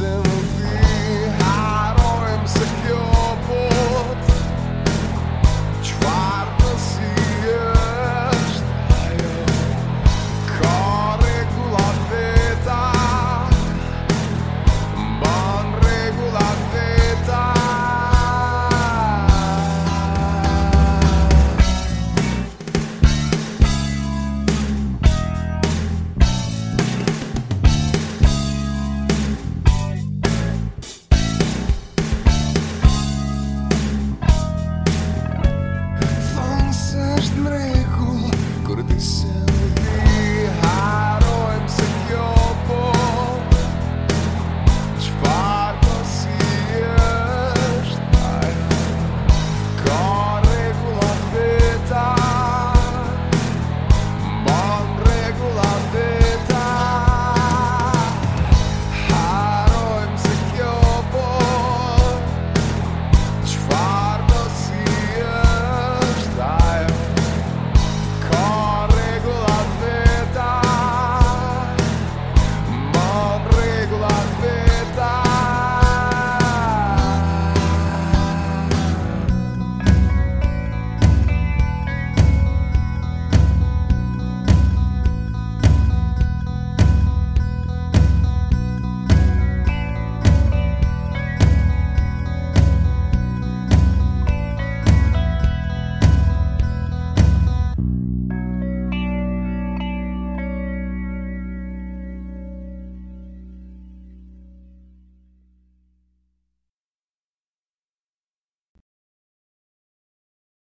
listen. myself.